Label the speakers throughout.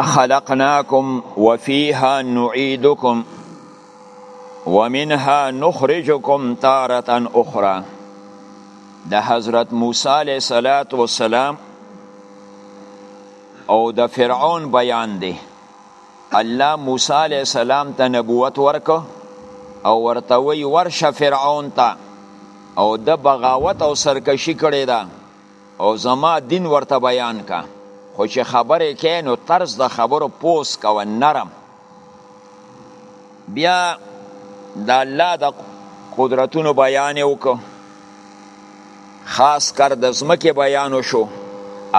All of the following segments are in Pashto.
Speaker 1: خلقناکم وفیها نعیدکم ومنها نخرجکم تارتا اخرى د حضرت موسی علیه صلات و سلام او د فرعون بیان دی الله موسی علیه السلام ته نبوت ورک او ورته وی ورشه فرعون ته او د بغاوت او سرکشي کړی ده او زما دین ورته بیان کا خو چې خبرې کې نو طرز د خبرو پوس کوه نرم بیا د الله د قدرتونو بیان وکړو خاص کر د زمکه بیان شو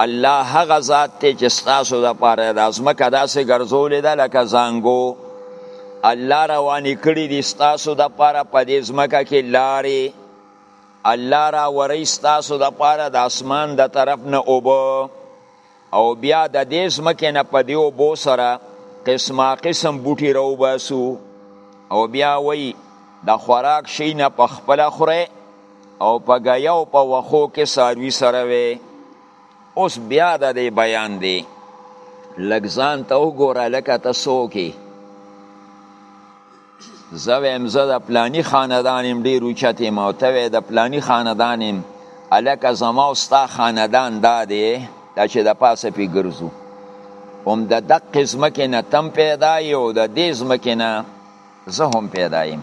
Speaker 1: الله هغه ذات ته چې ستاسو د پاره د زمکه داسې ګرځولې ده لکه زنګو الله روانې کړي دي ستاسو د پاره په دې زمکه کې لارې الله راوري ستاسو د پاره د اسمان د طرف نه اوبه او بیا د دې ځمکې نه په دې اوبو سره قسمه قسم بوټي راوباسو او بیا وایي د خوراک شي نه په خپله خورئ او په ګیا او په وښو کې څاروي سره وی اوس بیا د دې بیان دی لږ ځان ته وګوره لکه ته څوک زه ویم زه د پلانی خاندان یم ډېر اوچت یم او ته وایې د پلانی خاندان یم هلکه زما او ستا خاندان دا دی دا چې د پاسه پې ګرځو هم د دقې ځمکې نه تم پیدا یې او د دې ځمکې نه زه هم پیدا یم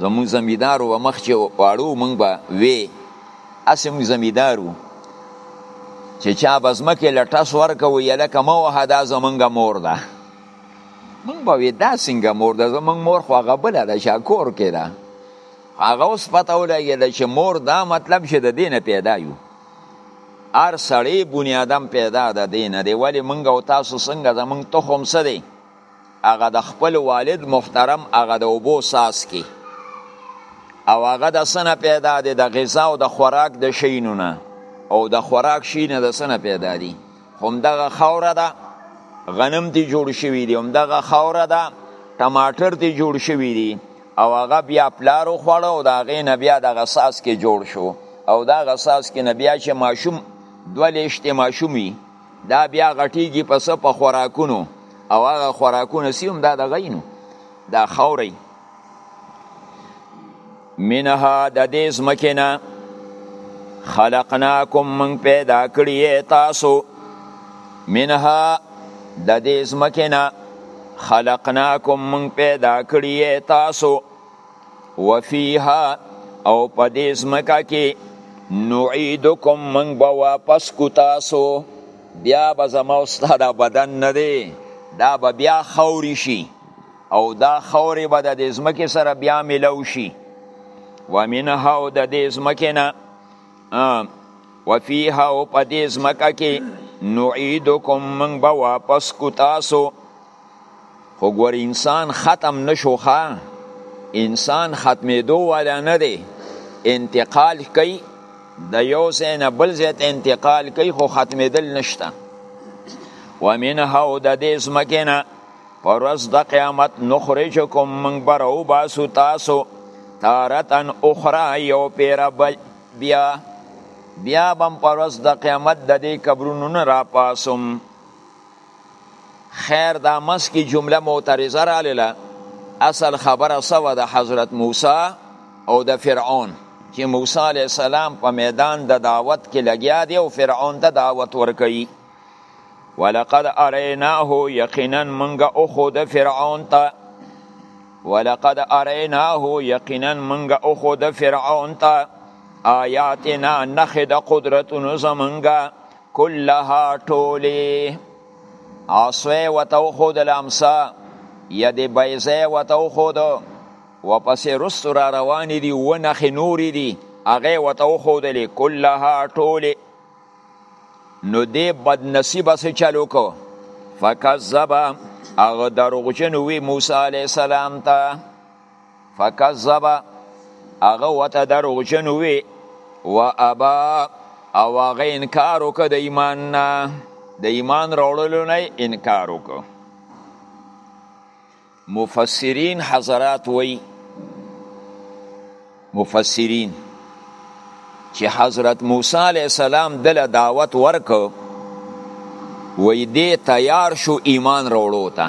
Speaker 1: زمونږ زمیندار و مخ چې واړو مونږ به وې هسې مونږ زمیندار وو چې چا به ځمکې له ټس ورکوو یلکه مه وهه دا زمونږ مور ده مونږ به وی دا څنګه مور ده زمونږ مور خو هغه بله ده چې کور کې ده هغه اوس پته ولګېده چې مور دا مطلب چې د دینه پیدا یو هر سړی بنی آدم پیدا ده دینه دی ولی مونږ او تاسو څنګه زمونږ تخم څه دی هغه د خپل والد محترم هغه د اوبو ساس کې او هغه د سنه پیدا دی د غذا او د خوراک د شینونه او د خوراک شینه د سنه پیدا دی همدغه خاوره ده غنم تی جوړ شوی دی همدغه خاوره ده ټماټر تی جوړ شوی دی او هغه بیا پلارو خوړه او دا غې نه بیا د غساس کې جوړ شو او دا غساس کې نه بیا چې ماشوم دولېشتې ماشوم وي دا بیا غټیږي په څه په خوراکونو او هغه خوراکونه سیم دا د غینو دا خوري منها د دې ځمکې نه خلقناکم من پیدا کړی تاسو منها د دې ځمکې نه خلقناکم من پیدا کړی تاسو وفيها او په دې ځمکه کې نعيدکم من به واپس کو تاسو بیا به زما استاد بدن نه دی دا به بیا خوري شي او دا خورې به د دې ځمکې سره بیا ملو شي ومنها او د دې ځمکې نه وفيها او په دې ځمکه کې نعيدکم من به واپس کو تاسو خو ګور انسان ختم نشو ښا انسان ختمېدو والا نه دی انتقال کوي د یو ځای نه بل ځای ته انتقال کوي خو ختمېدل نشته ومنها او د دې ځمکې نه پر ورځ د قیامت نخرجکم من برو باسو تاسو تارتن اخرى یو پیر بل بیا بیا بم پر ورځ د قیامت د دې قبرونو نه را پاسم خیر دا مس کی جمله معترضه را لاله اصل خبره سو د حضرت موسی او د فرعون چې موسی علی السلام په میدان د دعوت کې لګیا دی او فرعون ته دعوت ورکړي ولقد اریناه یقینا منګه او خود فرعون ته ولقد اریناه یقینا منګه او خود فرعون ته آیاتنا نخد قدرتونو زمنګه کلها ټولی عصوی وتو خود لامسا ید بیزه وتو خود و پس رست را روانی دی و نخ نوری دی اغه وتو خود لی کلها ټولی نو دې بد نصیب سه چلو کو فکذب هغه دروغجن وی موسی علی السلام ته فکذب هغه وته دروغجن وی و ابا او هغه انکار وکړ د ایمان نه د ایمان راوړلو نه انکار وکړ مفسرین حضرات وی مفسرین چې حضرت موسی علی السلام دله دعوت ورک وی دی تیار شو ایمان راوړو ته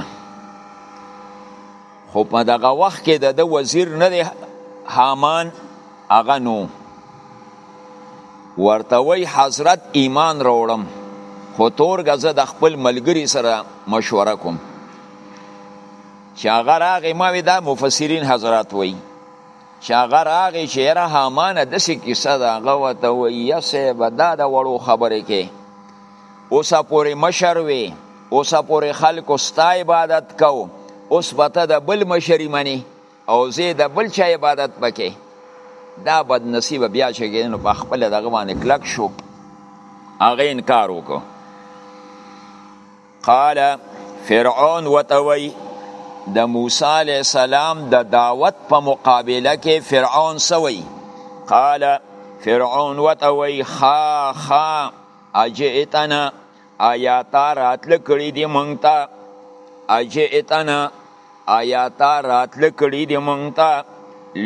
Speaker 1: خو په دغه وخت کې د وزیر نه دی هامان هغه نو ورته وی حضرت ایمان راوړم خو تور غزه د خپل ملګری سره مشوره کوم چې هغه راغې ما وی دا مفسرین حضرات وی چې هغه راغې چې یره هامانه داسې کیسه ده هغه ورته وایي صاحب دا د وړو خبرې کې اوسه پورې مشر وي اوسه پورې خلکو ستا عبادت کو اوس به ته د بل مشري منې او زه د بل چا عبادت پکې دا بد نصیب بیا چې نو په خپل دغه باندې کلک شو هغه انکار وکړو قال فرعون وتوي د موسی علی السلام د دعوت په مقابله کې فرعون سوی قال فرعون وتوي خا خا اجئتنا آیا تا راتل کړی دی مونږ ته اجئتنا آیا تا راتل کړی دی مونږ ته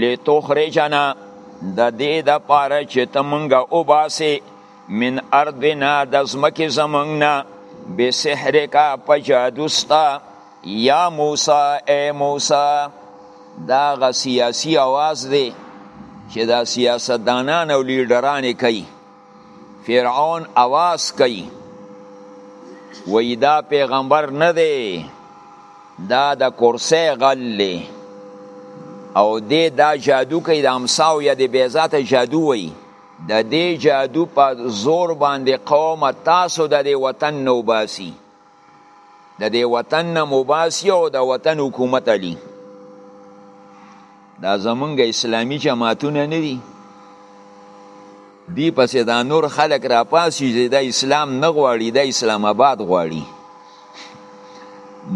Speaker 1: لتخرجنا د دې د پاره چې ته مونږه وباسې من اردنا د ځمکې زمونږ نه بسحرکا په جادو ستا یا موسی ای موسی دا غ سیاسی آواز دی چې دا سیاستدانان او لیډران کوي فرعون آواز کوي وای دا پیغمبر نه دی دا د کرسه غل دی او دې دا جادو کوي د امساو یا د بیزاته جادو وایي د دې جادو په زور باندې قوم تاسو د دې وطن نه وباسي د دې وطن نه مباسي او د وطن حکومت علي دا زمونږ اسلامی جماعتونه نه دي دی پسې دا نور خلک را پاسي چې دا اسلام نه غواړي دا اسلام آباد غواړي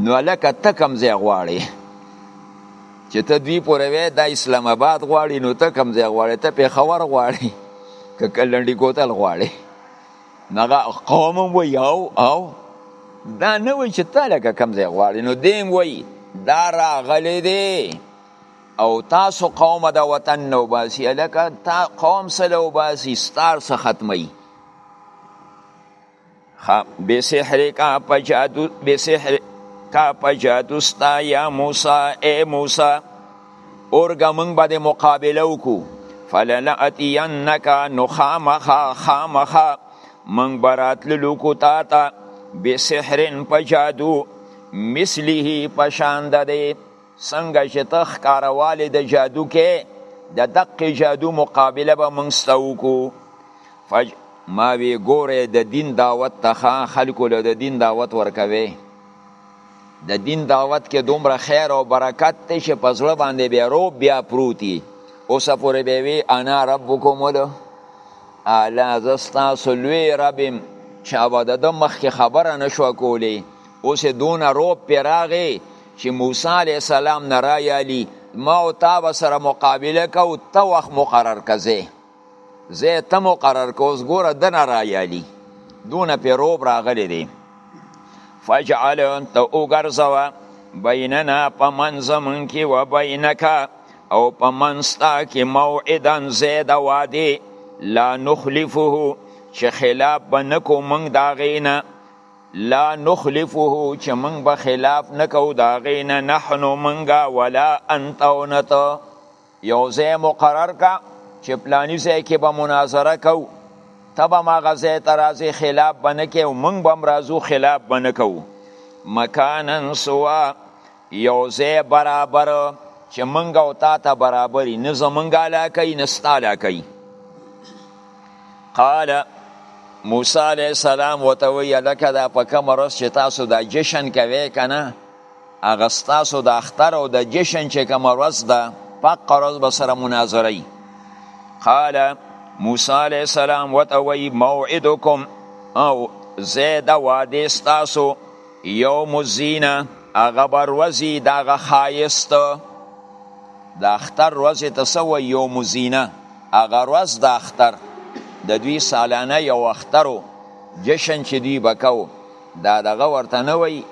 Speaker 1: نو لکه تکم ځای غواړي چې ته دوی پورې وې دا اسلام آباد غواړي نو ته کوم ځای غواړې ته پېښور غواړې که کلنډي کوتل غواړې هغه قوم هم وایي او او دا نه وایي چې ته لکه کوم ځای غواړې نو دی هم وایي دا راغلی دی او تاسو قوم د وطن نه وباسي هلکه تا قوم سره وباسي ستار څه ختموي بی سحر کا په جادو بی سحر کا په جادو ستا یا موسی اے موسی اورګه موږ باندې مقابله وکړو فلنأتینک نو خامخا خامخا موږ به راتللو کو تا ته بسحر په جادو مثله پشان ده څنګه چې ته ښکاروالی د جادو کې د دقې جادو مقابله به موږ ستا وکړو فج ما وی ګوره د دین دعوت ته خلکو له د دین دعوت ورکوي د دین دعوت کې دومره خیر او برکت ته چې په زړه باندې بیا روب بیا پروتي اوس پورې به وی انا ربکم ول اعلی زستا سلوی ربم چې ابدا د مخ کې خبره نشو کولی اوس دون روب پیراغه چې موسی علیه السلام نه رایالي ما او تا به سره مقابله کوو ته وخت مقرر که ځای ځای ته مقرر که اوس ګوره ده نه رایالي دونه پې روب راغلی دی فجعل ته وګرځوه بیننا په منځ مونږ کې و بینکه او په منځ تا کې موعدا ځای د وعدې لا نخلفه چې خلاف به نه کو مونږ د هغې نه لا نخلفه چې موږ به خلاف نه کوو د هغې نه نحنو موږ ولا انت او نه ته یو ځای مقرر کا چې پلاني ځای کې به مناظره کوو ته به هماغه ځای ته راځې خلاف به نه کوې او موږ به هم راځو خلاف به نه کوو مکانا سوا یو ځای برابر چې مونږ او تا ته برابري نه زمونږ علاقه نه ستا علاقه قال موسی علیه السلام وته وی لکه دا په کوم ورځ چې تاسو دا جشن کوي کنه هغه ستاسو د اختر او د جشن چې کوم ورځ ده په قرض به سره مناظره قال موسی علیه السلام وته وی موعدکم او زید وعده ستاسو یوم الزینه هغه به ورځي د هغه ښایست د اختر ورځې ته څه وایي یوم الزینه هغه ورځ د اختر د دوی سالانه یو اختر و جشن چې دوی به کوو دا دغه ورته نه وایي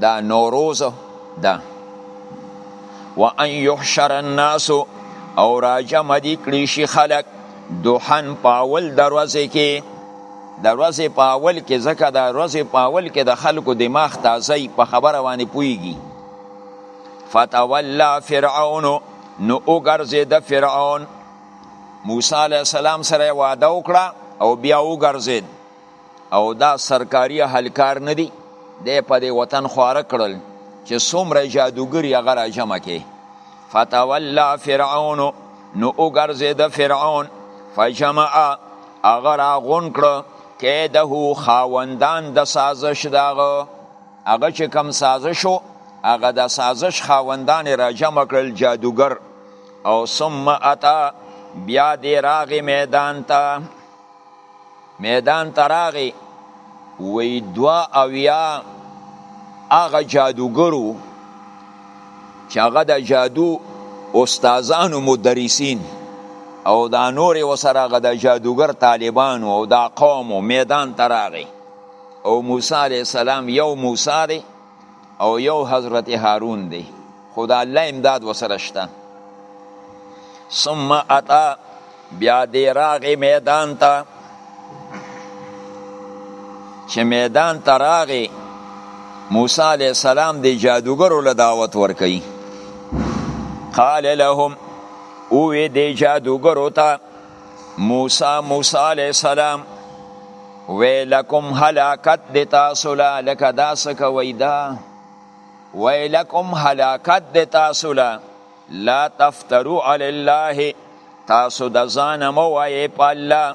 Speaker 1: دا نوروز ده و ان یحشر الناس او راجمع دي کړي شي خلک دوحن په اول دروازې کې د ورځې په اول کې ځکه د ورځې په اول کې د خلکو دماغ تازه په خبره باندې پوهېږي فتولا فرعون نو وګرځې د فرعون موسی علیه السلام سره واده وکړه او بیا وګرځید او دا سرکاري هلکار نه دی دی په دې وطن خواره کړل چې څومره جادوګري هغه راجمع کې فتولى فرعون نو وګرځېده فرعون فجمع هغه راغون کړه کیده خاوندان د سازش دغه هغه چې کم سازش و هغه د سازش خاوندان را جمع کړل جادوګر او ثم اتا بیا دی راغی میدان ته میدان ته راغی وی دوا اویا هغه جادوګرو چې هغه د جادو استادانو مدرسین او دا نور وسره هغه د جادوګر طالبانو او دا قوم میدان ته راغی او موسی علیه السلام یو موسی دی او یو حضرت هارون دی خو د الله امداد وسره شته ثم اتا بیا دی راغی میدان ته چې میدان ته راغی موسی علیه السلام دی جادوګرو له دعوت ورکوي قال لهم اوې دی جادوګرو ته موسی موسی علیه السلام ویلکم هلاکت د تاسو له لکه دا څه کوئ دا ویلکم هلاکت د تاسو له لا تفترو علی الله تاسو د ځان مو وایې په الله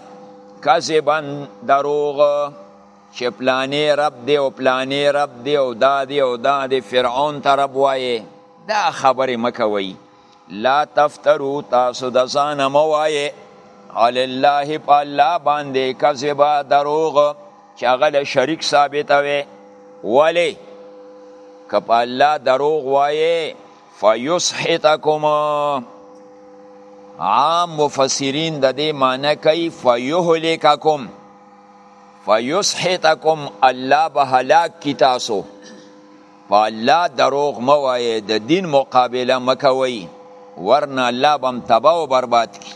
Speaker 1: کذبا دروغ چې پلانې رب دی او پلانې رب دی او دا دی او دا دی فرعون ته رب وایې دا خبرې مه کوئ لا تفترو تاسو د ځانه مه وایې علی الله په الله باندې کذبا دروغ چې هغه له شریک ثابتوي ولې که په الله دروغ وایې فیسحتکم عام مفسرین د دې معنی کوي فیهلککم فیسحتکم الله به هلاک کی تاسو په الله دروغ مه وایئ د دین مقابله مه کوئ ورنه الله به هم تباه او برباد کړي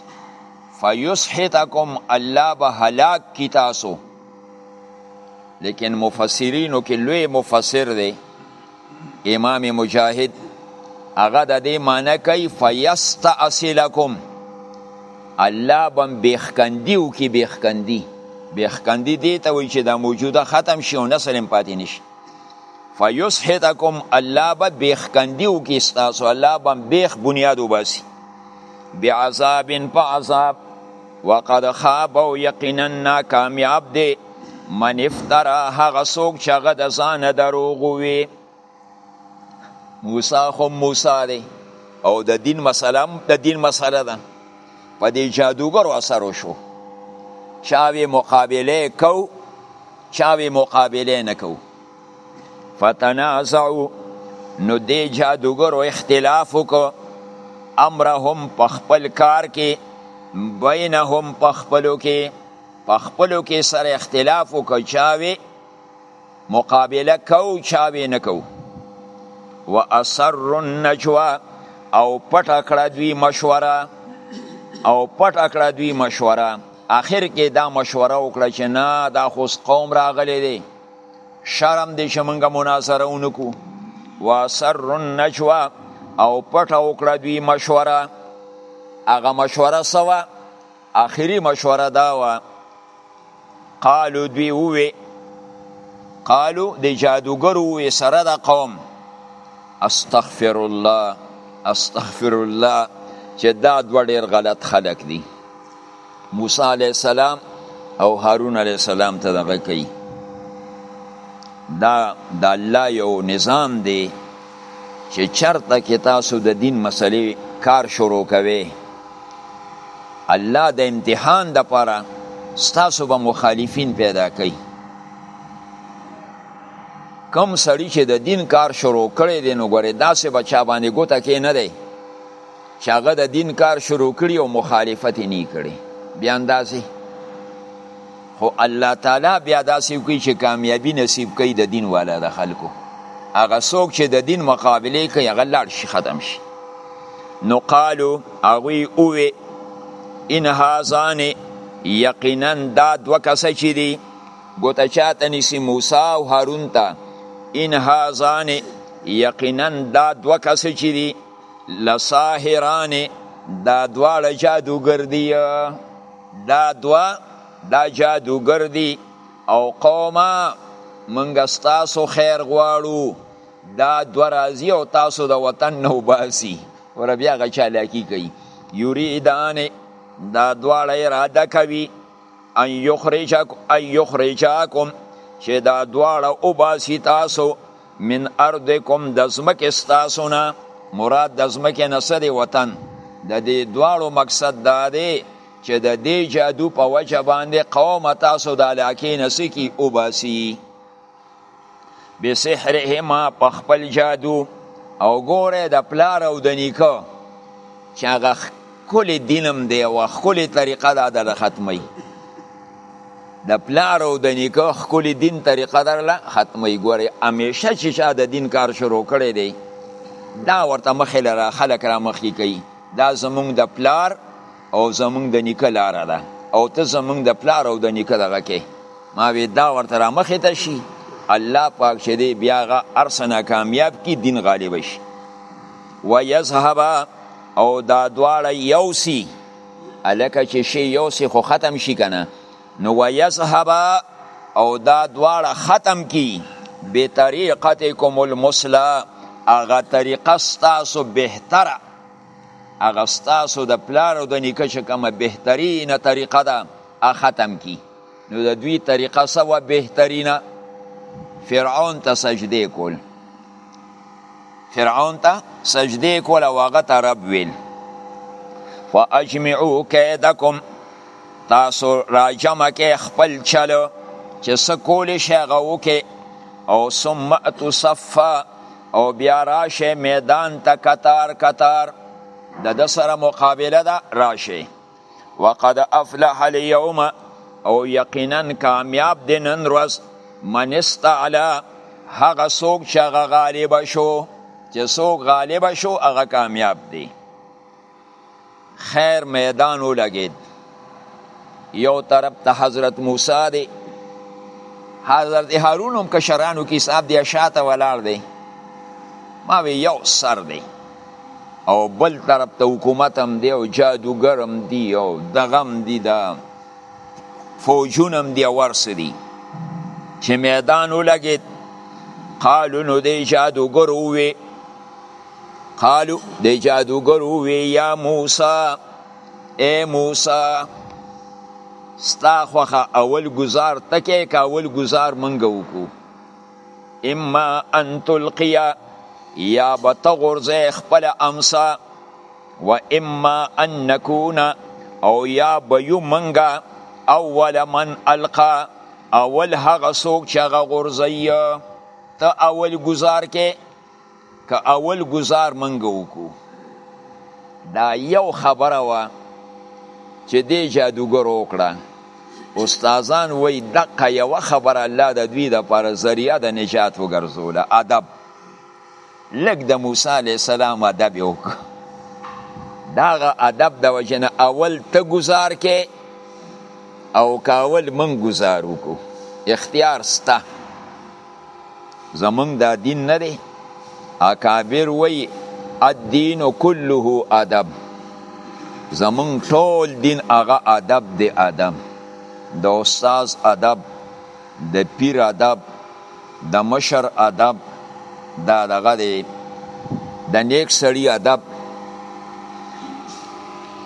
Speaker 1: فیسحتکم الله به هلاک کړي تاسو لیکن مفسرینو کې لوی مفسر دی امام مجاهد هغه د دې معنی کوي فیستأصلکم الله بم بیخکندی او کی بیخکندی بیخکندی دې ته وایي چې دا موجوده ختم شي او نسل هم پاتې نشي فیسحتکم الله به بیخکندی وکي ستاسو الله به بیخ بنیاد وباسي بعذاب فعذاب وقد خاب او یقینا ناکامیاب دی من افترا هغه څوک چې هغه د ځانه دروغ وي موسی خو موسی دی او د دین مسله د دین مسله ده په دې جادوګرو اثر وشو چا وی مقابله کو چاوی مقابله نه کو فتنازعو نو دی جادوګرو اختلاف وکړو امرهم په خپل کار کې بینهم په خپلو کې په خپلو کې سره اختلاف وکړو چاوی مقابله کو چاوی نه کو و اثر النجوا او پټ کړه دوی مشوره او پټ کړه دوی مشوره اخر کې دا مشوره وکړه چې نه دا خو قوم راغلی دی شرم دی چې مونږه مناظره ونکو واسر النجوا او پټه وکړه دوی مشوره هغه مشوره سوا اخري مشوره دا و قالو دوی ووی قالو د جادوګر ووی سره د قوم استغفر الله استغفر الله چې دا دوه ډېر غلط خلک دي موسی علی السلام او هارون علی السلام ته دغه کوي دا د الله یو نظام دی چې چرته کې تاسو د دین مسلې کار شروع کوي الله د امتحان د پاره ستاسو به مخالفین پیدا کوي کم سړی چې د دین کار شروع کړی دی نو ګورې داسې بچا باندې ګوته کې نه دی چې هغه د دین کار شروع کړي او مخالفت یې نه کړي بیا اندازې خو الله تعالی بیا داسې کوي چې کامیابی نصیب کوي د دین والا د خلکو هغه څوک چې د دین مقابله کوي هغه لاړ شي ختم شي نو قالو هغوی اووې ان هازان یقینا دا دوه کسه چې دي ګوته چاته نیسي موسی او هارون ته ان هازان یقینا دا دوه کسه چې دي لساحران دا دواړه جادوګر دي دا دوا دا جادوګر دي او قوما منګه ستاسو خیر غواړو دا دو راځي او تاسو د وطن نه وباسي ور بیا غ چالاکی کوي یریدان دا دواړه اراده کوي ان یخرجک ان یخرجاکم چې دا دواړه وباسي تاسو من ارضکم د ځمکې ستاسو نه مراد د ځمکې نه څه دی وطن د دې دواړو مقصد دا دی چې د دې جادو په وجه باندې قوم تاسو د علاقې نه څه کي وباسي بسحرهما په خپل جادو او ګوره د پلار او د نیکه چې هغه کلی دینم دی او خکلی طریقه دا ده ختمی د پلار او د نیکه خکلی دین طریقه در له ختمی ګوری همیشه چې شا د دین کار شروع کړی دی دا ورته مخې لره خلک را مخې کوي دا زمونږ د پلار او زمونږ د نیکه لاره ده او ته زمونږ د پلار او د نیکه دغه کې ما وی دا ورته را مخې ته شي الله پاک چې دی بیا غا ارسنه کامیاب کی دین غالب شي و یذهب او دا دواړه یو سی الکه چې شی یو سی خو ختم شي کنه نو ويذهب او دا دواړه ختم کی بطریقتکم المسلا اغه طریقه ستاسو بهتره اغه ستاسو د پلار او د نیکه چې کومه بهترینه طریقه ده ختم کی نو د دوی طریقه څه وه بهترینه فرعون ته سجدې کول فرعون ته سجدې کول او هغه ته رب ویل فاجمعو کیدکم تاسو راجمع کې خپل چلو چې څه کولی شي هغه وکړي او ثم اتو صفا او بیا راشه میدان ته کتار کتار د د سره مقابله ده راشه وقد افلح اليوم او یقینا کامیاب دی نن ورځ من استعلا هغه څوک چې هغه غالب شو چې څوک غالب شو هغه کامیاب دی خیر میدان ولګید یو طرف ته حضرت موسی دی حضرت هارون هم کشرانو کې صاحب دی شاته ولاړ دی ما وی یو سر دی او بل طرف ته حکومت هم دی او جادوګر هم دی او دغه هم دی دا فوجونه هم دی ورس دی چې میدان ولګید قالو نو دی جادوګر ووی قالو دی جادوګر ووی یا موسی اے موسی ستا خوخه اول گزار تکه که اول گزار منګه وکو اما ان تلقیا یا به ته غورځې خپله امسا و اما ان نکون او یا به یو منګه اول من القا اول هغه څوک چې هغه غورځوي ته اول ګزار کې که اول گزار منګه وکو دا یو خبره وه چې دی جادوګر وکړه استادان وای دقه یو خبره الله د دوی د پر ذریعہ د نجات وګرځوله ادب لګ د موسی علی السلام ادب وک داغه ادب د وجنه اول ته گزار کې او کاول من گزار وکړو اختیار سته زمونږ دا دین نه دی اکابر وی الدین کله ادب زمونږ ټول دین هغه ادب دی ادب د استاد ادب د پیر ادب د مشر ادب دا دغه دی د نیک سړی ادب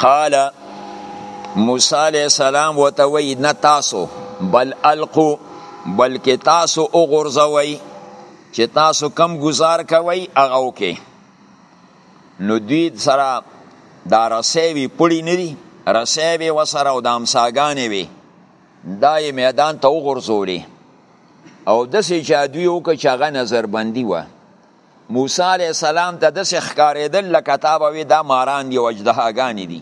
Speaker 1: قال موسی علیہ السلام وتوی نه تاسو بل القو بلکې تاسو وغورځوئ چې تاسو کم گزار کوئ هغه وکړئ نو دوی سره دا رسۍ وي پړي نه دي رسۍ وي ورسره او د همساګانې وي دا یې میدان ته وغورځولې او داسې جادوی وکړه چې هغه نظربندي وه موسی علیه السلام ته داسې ښکارېدل لکه تا به وي دا ماران دي او اجدهاګانې دي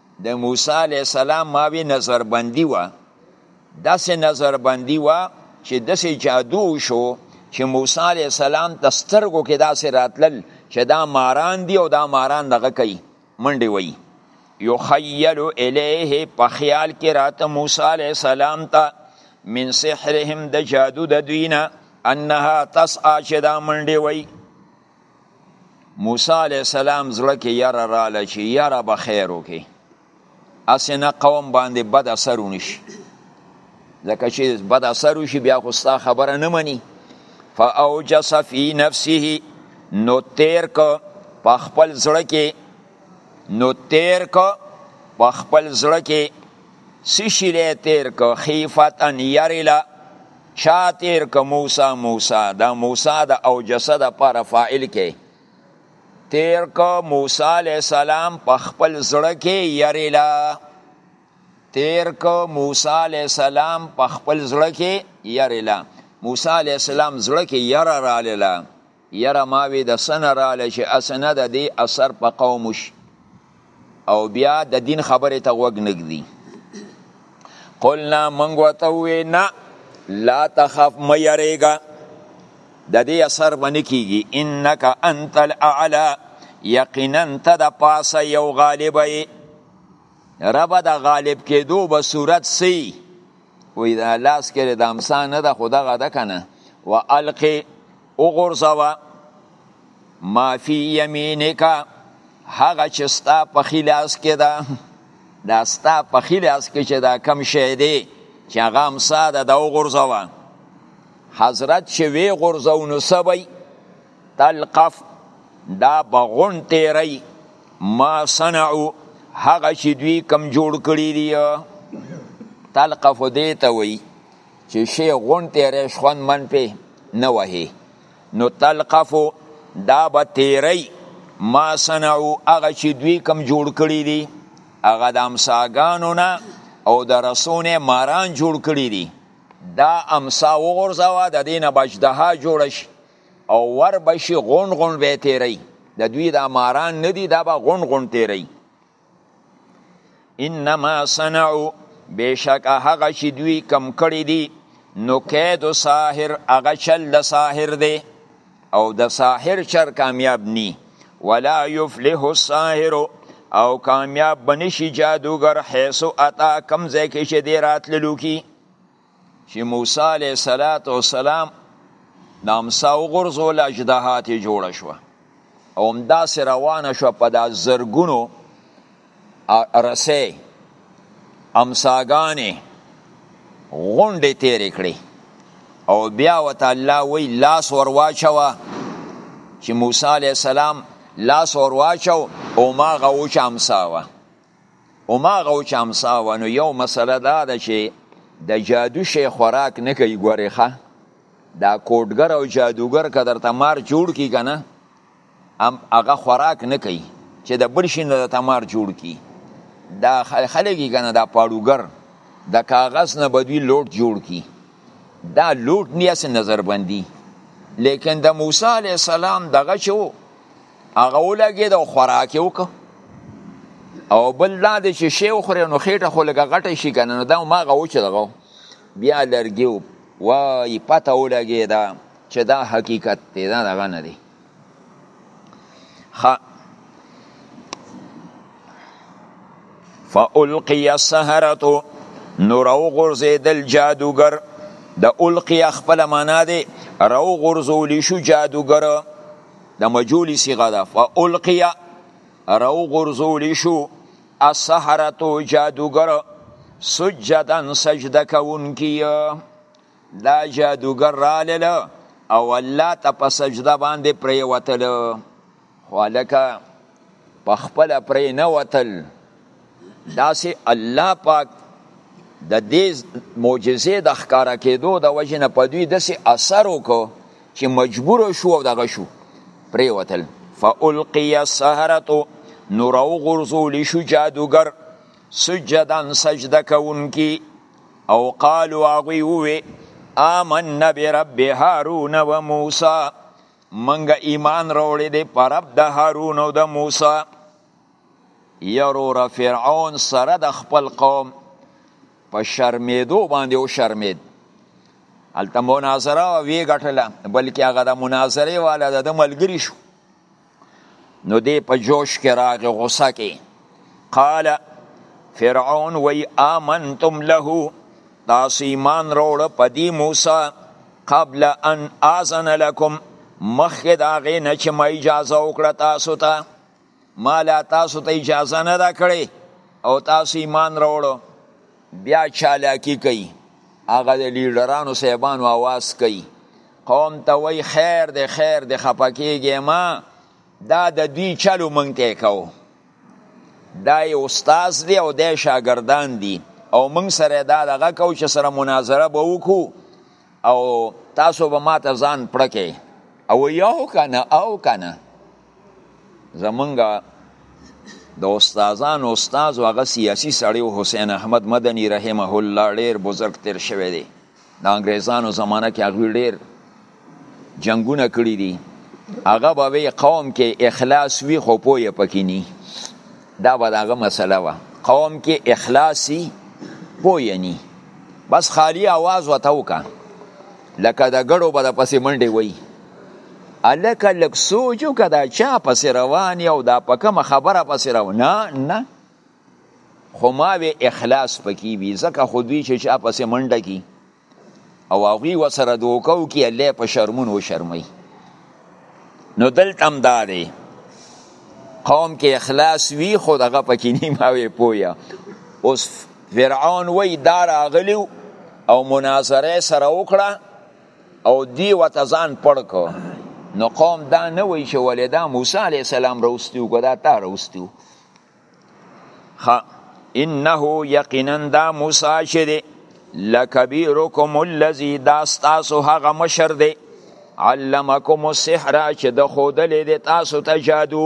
Speaker 1: د موسی علی السلام ماوی نظر بندی و داسې نظر بندی و چې داسې جادو شو چې موسی علی السلام د سترګو کې داسې راتلل چې دا ماران دی او دا ماران دغه کوي منډي وي یخیل الیه په خیال کې راته موسی علی السلام ته من سحرهم د جادو د دوینه انها تسعا چې دا منډي وي موسی علی السلام زړه کې یره رااله چې یره به خیر وکي اسنه قوم باندې بد اثر ونشي ځکه چې بد اثر وشي بیا خو ستا خبره نه مني فاوجس فی نفسه نو تیر کو په خپل زړه کې نو تیر کو په خپل زړه کې سشیله تیر کو خیفت ان یریلا چا تیر که موسی موسی دا موسی د او جسد لپاره فاعل کې تیر که موسی علی السلام په خپل زړه کې یریلا تیر که موسی علی السلام په خپل زړه کې یریلا موسی علی السلام زړه کې یره رالیلا یره ما وی د سن رااله چې اسنه د دې اثر په قوم وش او بیا د دین خبره ته وګ نګدي قلنا منګ وته وی نه لا تخف مې یریګا د دې اثر باندې کیږي انک انت الاعلى یقینا ته د پاسه یو غالب یې رب د غالب کېدو به صورت سی وې دا لاس کې د امسا نه د خدا غدا کنه والقي وغورځوه ما فی یمینک هغه چې ستا په خلاص کې ده دا ستا په خلاص کې چې دا کم شی دی چې هغه هم ساده دا وغورځوه حضرت چې وی غورځو نو سوی تلقف دا بغون تیری ما صنعو هغه چې دوی کم جوړ کړی دی تلقف دی ته وی چې شی غون تیرې شخوند من په نه وهي نو تلقفو دا به تیری ما صنعو هغه چې دوی کم جوړ کړي دي هغه د امساګانو نه او د رسونه ماران جوړ کړي دي دا امسا وغورځوه د دې نه بجدها جوړه شي او ور به شي غون غون به تیری د دوی دا ماران نه دي دا به غون غون تیری انما صنعو بشک هغه چې دوی کم کړی دی نو کید ساحر هغه چل د ساحر دی او د ساحر چر کامیاب نی ولا یفلح الساحر او کامیاب بنشي جادوګر حیث اتا کم ځای کې چې دی راتللو کی چې موسی علیه صلات و سلام نامسا وغورځول اجدها ترې جوړه شوه او همداسې روانه شوه په دا زرګونو رسۍ امساګانې غونډې تیرې کړې او بیا وته الله وی لاس ور واچوه چې موسی علیه السلام لاس ور واچو او ما غوچ امسا وه هماغه چې امسا و نو یو مسله دا ده چې د جادو شی خوراک نه کوي ګورې ښه دا کوټګر او جادوګر که درته مار جوړ کړي که نه هم هغه خوراک نه کوي چې د بل شي نه درته مار جوړ کړي دا خلک یې که نه دا پاړوګر د کاغذ نه به دوی لوټ جوړ کړي دا لوټ نه هسې نظربندي لیکن د موسی علیه السلام دغه چې هغه ولګید او خوراک یې وکړ او بل دا دی چې شی وخورې نو خېټه خو لږه غټه شي که نه نو دا هماغه و چې دغه بیا لرګي و وایي پته ولګېده چې دا حقیقت دی دا دغه نه دی فالقی السحرتو نو رو غرزیدل جادوگر د القی خپل معنا دی رو غرزولی شو جادوگر د مجولی صيغه ده فالقي راو غرزول شو السحرتو جادوګر سجدن سجده کوونکی دا جادوګر رالل او الله ته په سجده باندې پرې وتل خو لکه په خپل پرې نه وتل داسې الله پاک د دې معجزې د ښکارا کېدو د وجې نه په دوی داسې اثر وکړو چې مجبور شو او دغه شو پریوتل فالقی السحرتو نور او غرزول شو جادوګر سجدن سجده کوونکی او قالو هغوی ووی آمن برب هارون و موسی منګه ایمان راوړی دی پر رب د هارون او د موسی یروره فرعون سره د خپل قوم په شرمیدو باندې او شرمید الته مناظره وی غټله بلکې هغه د مناظره والا د ملګری شو نو دی په جوش کې راغی غوسه کې قال فرعون وی آمنتم له تاسو ایمان روړ په دی موسی قبل ان اذن لكم مخکې د هغې نه چې ما اجازه وکړه تاسو ته ما لا تاسو ته اجازه نه دا کړی او تاسو ایمان راوړو بیا چالاکی کوي هغه د لیډرانو صاحبانو आवाज کوي قوم ته وای خیر دی خیر دی خپکیږي ما دا د دوی چلو مونږ ته کو دا یو استاد دی او د شاګردان دی او مونږ سره دا دغه کو چې سره مناظره به وکړو او تاسو به ماته ځان پړکې او یو کنه او کنه زمونږ د استادان او استاد هغه سیاسي سړی او حسین احمد مدني رحمه الله ډیر بزرګ تیر شوی دی د انګریزانو زمانه کې هغه ډیر جنگونه کړی دي هغه به وی قوم کې اخلاص وی خو پوهه پکې ني دا به دغه مسله وه قوم کې اخلاصي پوهه ني بس خالی आवाज وته وکا لکه د ګړو به د پسې منډې وای الکه لک سوچ وکړه دا چا پسې روان او دا په کومه خبره پسې روان نه نه خو ما وی اخلاص پکې وي ځکه خو دوی چې چا پسې منډه کی او هغوی ورسره دوکه وکړي الله یې په شرمونو وشرموي نو دلته هم دا دی قوم کې اخلاص وي خو دغه پکې نیم هوی پویا اوس فرعون وی دا راغلی او مناظره سره وکړه او دی وته ځان پړ کو نو قوم دا نه وی چې ولې دا موسی علی السلام راوستیو کو دا تا راوستیو خ انه یقینا دا موسی چې دی لکبیرکم الذی دا تاسو هغه مشر دی علمکم السحر چې د خودلې دی تاسو ته جادو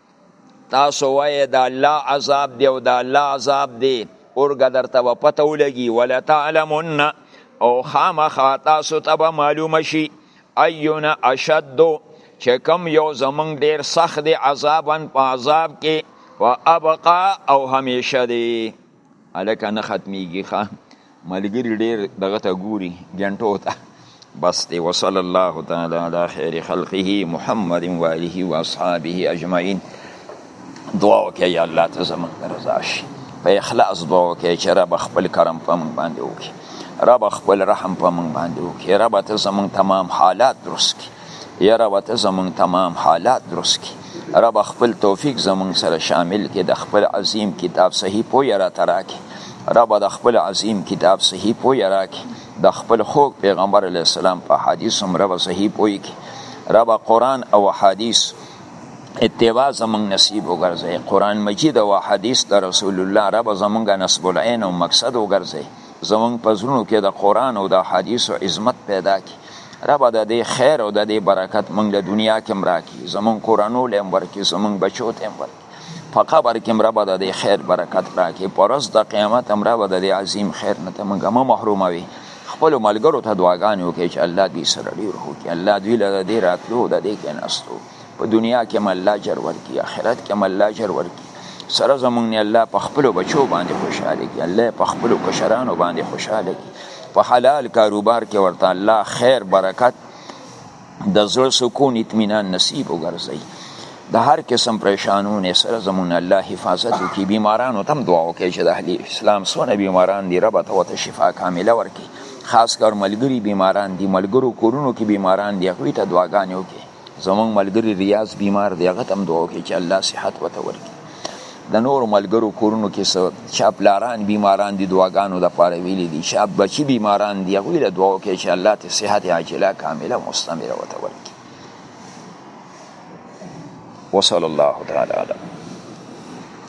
Speaker 1: تاسو وایې د الله عذاب دی او د الله عذاب دی اورګه درته به پته ولګي ولتعلمن او خامخا تاسو ته به معلومه شي ایونه اشد چې کم یو زمونږ ډیر سخت دی عذابا په عذاب کې و ابقا او همیشه دی هلکه نه ختمیږي ښه ملګری ډیر دغه ته ګوري ګنټو ته بس دی وصلی الله تعالی علی خیر خلقه محمد و آله و اصحابه اجمعین دعا وکړه یا الله ته زموږ رضا شي په اخلاص دعا وکړه چې رب خپل کرم په موږ باندې وکړي رب خپل رحم په موږ باندې وکړي رب ته زموږ تمام حالات درست کړي یاره وته زمونږ تمام حالات درست کی رب خپل توفیق زمونږ سره شامل کې د خپل عظیم کتاب صحیح پوی را تراکه رب د خپل عظیم کتاب صحیح پوی راکه د خپل خوږ پیغمبر علی السلام په حدیث هم رب صحیح پوی کی رب قرآن او حدیث اتباع زمونږ نصیب وګرځي قرآن مجید او حدیث د رسول الله رب زمونږ نصب العین او مقصد وګرځي زمونږ په زړونو کې د قرآن او د حدیث عظمت پیدا کی ربه د دې خیر او د دې برکت مونږ له دنیا کې مراکي زمونږ کورنو له ورکي زمونږ بچو ته ورکي په قبر کې ربه د دې خیر برکت راکې پر ورځ د قیامت هم ربه د دې عظیم خیر نه ته مونږ مه محروموي خپل ملګرو ته دعاګانې وکړي چې الله دې سره ډیر هوکي الله دې له دې راتلو د دې کې نستو په دنیا کې مې الله اجر ورکړي آخرت کې مې الله اجر ورکړي سره زمونږ نه الله په خپلو بچو باندې خوشحاله کړي الله په خپلو کشرانو باندې خوشحاله کړي په حلال کاروبار کې ورته الله خیر برکت د زړه سکون اطمینان نصیب وګرځي د هر قسم پریشانونه سره زمون الله حفاظت وکي بیمارانو تم دعا وکړي چې د اهل اسلام سونه بیماران دي رب ته وته شفا کامله ورکي خاص کر ملګری بیماران دي ملګرو کورونو کې بیماران دي هغوی ته دعاګانې وکړي زمونږ ملګری ریاض بیمار دی هغه تم دعا وکړي چې الله صحت وته ورکړي د نور ملګرو کورونو کې څه چا پلاران بیماران دي دعاګانو لپاره ویلي دي چا بچي بیماران دي هغوی له دعا وکړي چې الله ته صحت عاجله کامله مستمره وته ورکړي وصلی الله تعالی علیه